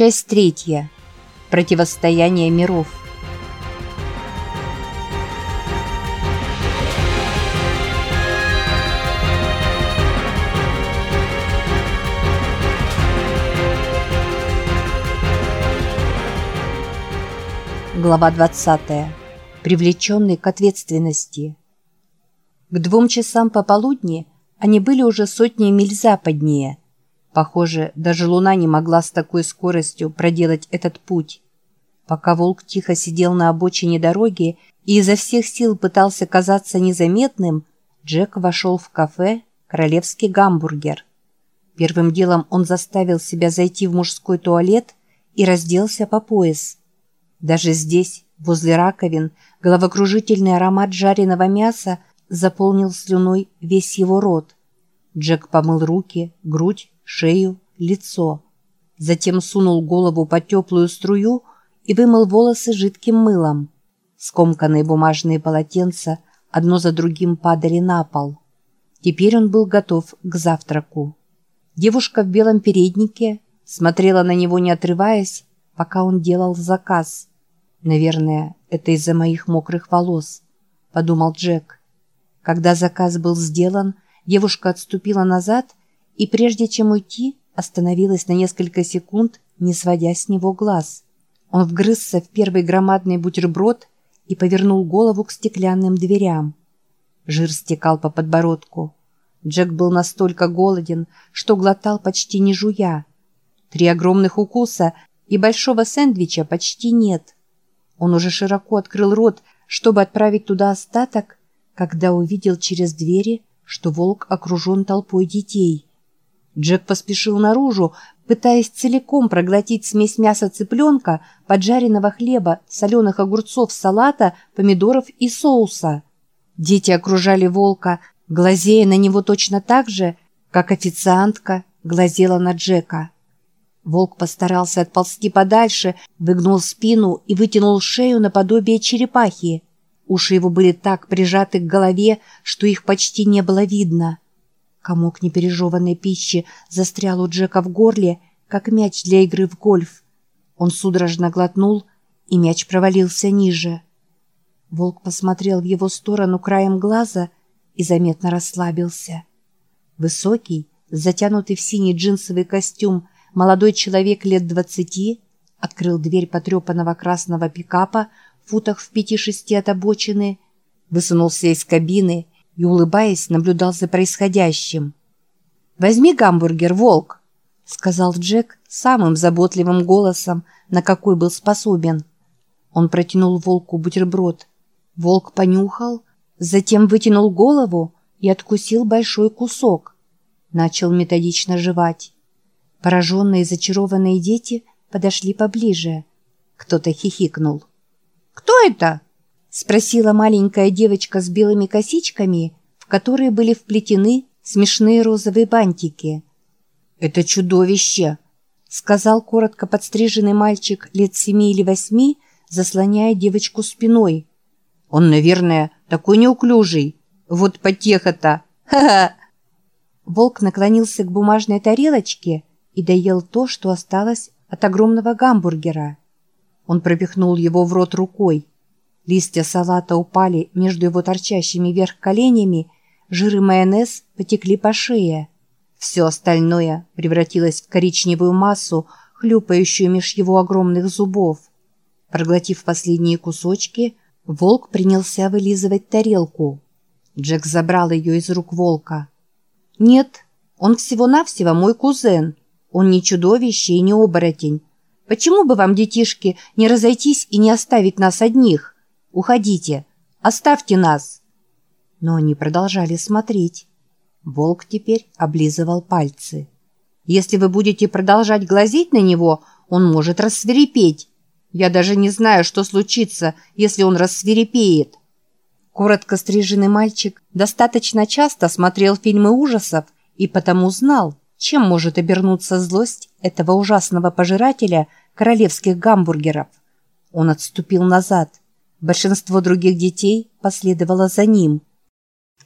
Часть третья. Противостояние миров. Глава 20. Привлеченный к ответственности. К двум часам пополудни они были уже сотни миль западнее. Похоже, даже луна не могла с такой скоростью проделать этот путь. Пока волк тихо сидел на обочине дороги и изо всех сил пытался казаться незаметным, Джек вошел в кафе «Королевский гамбургер». Первым делом он заставил себя зайти в мужской туалет и разделся по пояс – даже здесь, возле раковин, головокружительный аромат жареного мяса заполнил слюной весь его рот. Джек помыл руки, грудь, шею, лицо. Затем сунул голову под теплую струю и вымыл волосы жидким мылом. Скомканные бумажные полотенца одно за другим падали на пол. Теперь он был готов к завтраку. Девушка в белом переднике смотрела на него, не отрываясь, пока он делал заказ – «Наверное, это из-за моих мокрых волос», — подумал Джек. Когда заказ был сделан, девушка отступила назад и, прежде чем уйти, остановилась на несколько секунд, не сводя с него глаз. Он вгрызся в первый громадный бутерброд и повернул голову к стеклянным дверям. Жир стекал по подбородку. Джек был настолько голоден, что глотал почти не жуя. Три огромных укуса и большого сэндвича почти нет — он уже широко открыл рот, чтобы отправить туда остаток, когда увидел через двери, что волк окружен толпой детей. Джек поспешил наружу, пытаясь целиком проглотить смесь мяса цыпленка, поджаренного хлеба, соленых огурцов, салата, помидоров и соуса. Дети окружали волка, глазея на него точно так же, как официантка глазела на Джека. Волк постарался отползти подальше, выгнул спину и вытянул шею наподобие черепахи. Уши его были так прижаты к голове, что их почти не было видно. Комок непережеванной пищи застрял у Джека в горле, как мяч для игры в гольф. Он судорожно глотнул, и мяч провалился ниже. Волк посмотрел в его сторону краем глаза и заметно расслабился. Высокий, затянутый в синий джинсовый костюм, молодой человек лет двадцати открыл дверь потрепанного красного пикапа в футах в пяти-шести от обочины, высунулся из кабины и, улыбаясь, наблюдал за происходящим. «Возьми гамбургер, волк!» — сказал Джек самым заботливым голосом, на какой был способен. Он протянул волку бутерброд. Волк понюхал, затем вытянул голову и откусил большой кусок. Начал методично жевать. Пораженные и зачарованные дети подошли поближе. Кто-то хихикнул. «Кто это?» — спросила маленькая девочка с белыми косичками, в которые были вплетены смешные розовые бантики. «Это чудовище!» — сказал коротко подстриженный мальчик лет семи или восьми, заслоняя девочку спиной. «Он, наверное, такой неуклюжий. Вот потеха-то! Ха-ха!» Волк наклонился к бумажной тарелочке — и доел то, что осталось от огромного гамбургера. Он пропихнул его в рот рукой. Листья салата упали между его торчащими вверх коленями, жир и майонез потекли по шее. Все остальное превратилось в коричневую массу, хлюпающую меж его огромных зубов. Проглотив последние кусочки, волк принялся вылизывать тарелку. Джек забрал ее из рук волка. «Нет, он всего-навсего мой кузен», он не чудовище и не оборотень. Почему бы вам, детишки, не разойтись и не оставить нас одних? Уходите, оставьте нас!» Но они продолжали смотреть. Волк теперь облизывал пальцы. «Если вы будете продолжать глазеть на него, он может рассверепеть. Я даже не знаю, что случится, если он рассверепеет». Коротко стриженный мальчик достаточно часто смотрел фильмы ужасов и потому знал, чем может обернуться злость этого ужасного пожирателя королевских гамбургеров? Он отступил назад. Большинство других детей последовало за ним.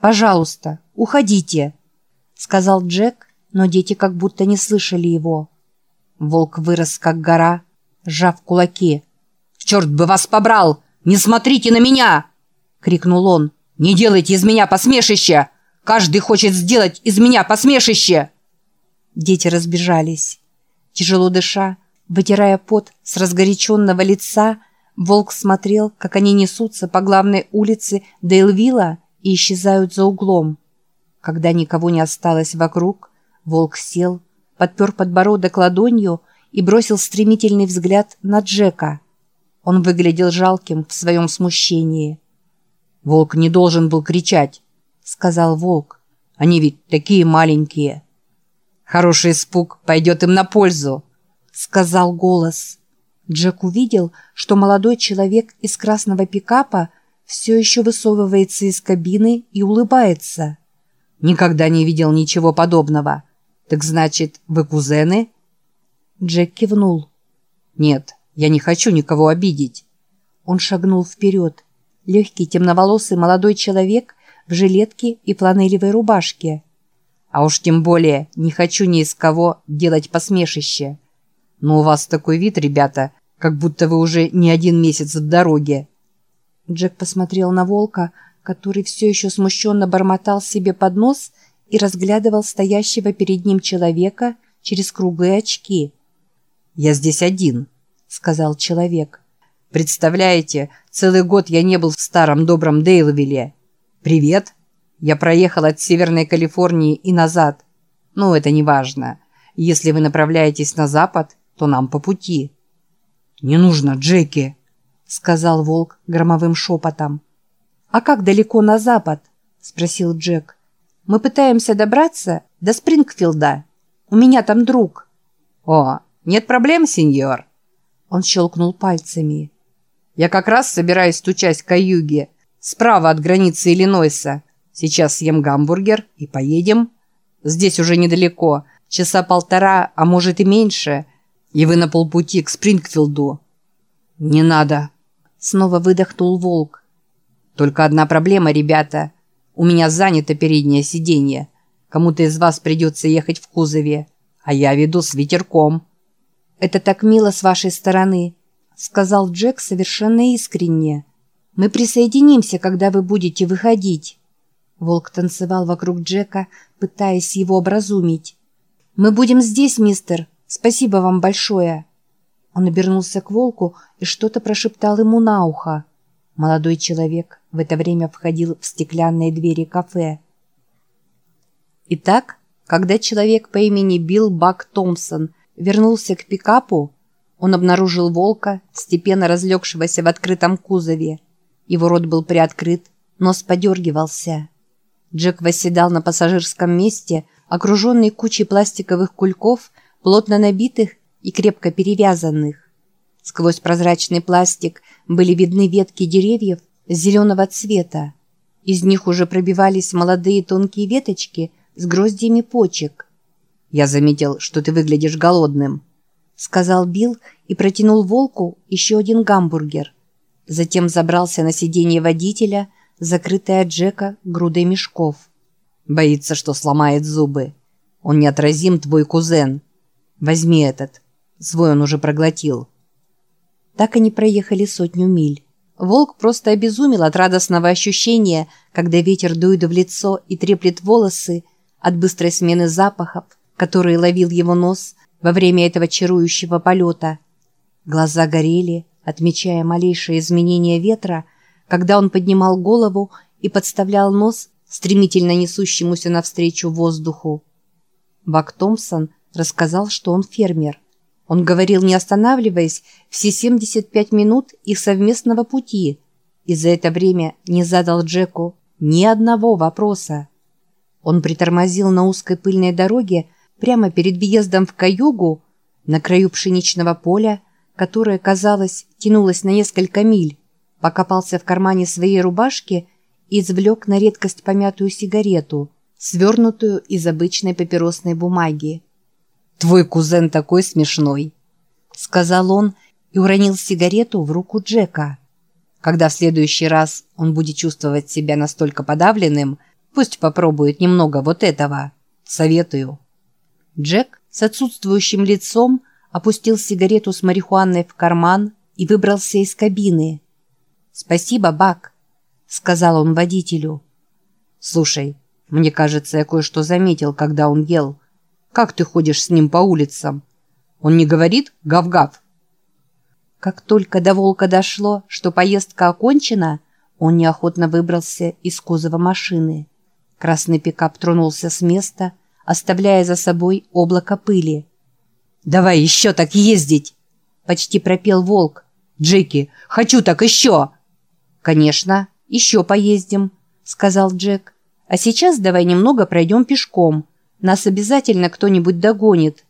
«Пожалуйста, уходите», — сказал Джек, но дети как будто не слышали его. Волк вырос, как гора, сжав кулаки. «Черт бы вас побрал! Не смотрите на меня!» — крикнул он. «Не делайте из меня посмешище! Каждый хочет сделать из меня посмешище!» Дети разбежались. Тяжело дыша, вытирая пот с разгоряченного лица, волк смотрел, как они несутся по главной улице Дейлвилла и исчезают за углом. Когда никого не осталось вокруг, волк сел, подпер подбородок ладонью и бросил стремительный взгляд на Джека. Он выглядел жалким в своем смущении. «Волк не должен был кричать», — сказал волк. «Они ведь такие маленькие». «Хороший испуг пойдет им на пользу», — сказал голос. Джек увидел, что молодой человек из красного пикапа все еще высовывается из кабины и улыбается. «Никогда не видел ничего подобного. Так значит, вы кузены?» Джек кивнул. «Нет, я не хочу никого обидеть». Он шагнул вперед. Легкий темноволосый молодой человек в жилетке и фланелевой рубашке. «А уж тем более не хочу ни из кого делать посмешище. Но у вас такой вид, ребята, как будто вы уже не один месяц от дороги». Джек посмотрел на волка, который все еще смущенно бормотал себе под нос и разглядывал стоящего перед ним человека через круглые очки. «Я здесь один», — сказал человек. «Представляете, целый год я не был в старом добром Дейлвилле. Привет. Я проехал от Северной Калифорнии и назад. Ну, это не важно. Если вы направляетесь на запад, то нам по пути». «Не нужно, Джеки», — сказал волк громовым шепотом. «А как далеко на запад?» — спросил Джек. «Мы пытаемся добраться до Спрингфилда. У меня там друг». «О, нет проблем, сеньор». Он щелкнул пальцами. «Я как раз собираюсь стучать к юге, справа от границы Иллинойса. Сейчас съем гамбургер и поедем. Здесь уже недалеко, часа полтора, а может и меньше и вы на полпути к Спрингфилду». «Не надо», — снова выдохнул волк. «Только одна проблема, ребята. У меня занято переднее сиденье. Кому-то из вас придется ехать в кузове, а я веду с ветерком». «Это так мило с вашей стороны», — сказал Джек совершенно искренне. «Мы присоединимся, когда вы будете выходить». Волк танцевал вокруг Джека, пытаясь его образумить. «Мы будем здесь, мистер. Спасибо вам большое!» Он обернулся к волку и что-то прошептал ему на ухо. Молодой человек в это время входил в стеклянные двери кафе. Итак, когда человек по имени Билл Бак Томпсон вернулся к пикапу, он обнаружил волка, степенно разлегшегося в открытом кузове. Его рот был приоткрыт, нос подергивался. Джек восседал на пассажирском месте, окруженный кучей пластиковых кульков плотно набитых и крепко перевязанных. Сквозь прозрачный пластик были видны ветки деревьев зеленого цвета. Из них уже пробивались молодые тонкие веточки с гроздьями почек. «Я заметил, что ты выглядишь голодным», — сказал Билл и протянул волку еще один гамбургер. Затем забрался на сиденье водителя, закрытое от Джека грудой мешков. «Боится, что сломает зубы. Он неотразим, твой кузен». Возьми этот. Свой он уже проглотил. Так они проехали сотню миль. Волк просто обезумел от радостного ощущения, когда ветер дует в лицо и треплет волосы, от быстрой смены запахов, которые ловил его нос во время этого чарующего полета. Глаза горели, отмечая малейшее изменение ветра, когда он поднимал голову и подставлял нос стремительно несущемуся навстречу воздуху. Бак Томпсон – рассказал, что он фермер. Он говорил, не останавливаясь, все 75 минут их совместного пути, и за это время не задал Джеку ни одного вопроса. Он притормозил на узкой пыльной дороге прямо перед въездом в Каюгу, на краю пшеничного поля, которое, казалось, тянулось на несколько миль, покопался в кармане своей рубашки и извлек на редкость помятую сигарету, свернутую из обычной папиросной бумаги. «Твой кузен такой смешной», — сказал он и уронил сигарету в руку Джека. «Когда в следующий раз он будет чувствовать себя настолько подавленным, пусть попробует немного вот этого. Советую». Джек с отсутствующим лицом опустил сигарету с марихуаной в карман и выбрался из кабины. «Спасибо, Бак», — сказал он водителю. «Слушай, мне кажется, я кое-что заметил, когда он ел. Как ты ходишь с ним по улицам? Он не говорит «гав-гав»?» Как только до волка дошло, что поездка окончена, он неохотно выбрался из кузова машины. Красный пикап тронулся с места, оставляя за собой облако пыли. «Давай еще так ездить!» — почти пропел волк. «Джеки, хочу так еще!» «Конечно, еще поездим», — сказал Джек. «А сейчас давай немного пройдем пешком. Нас обязательно кто-нибудь догонит».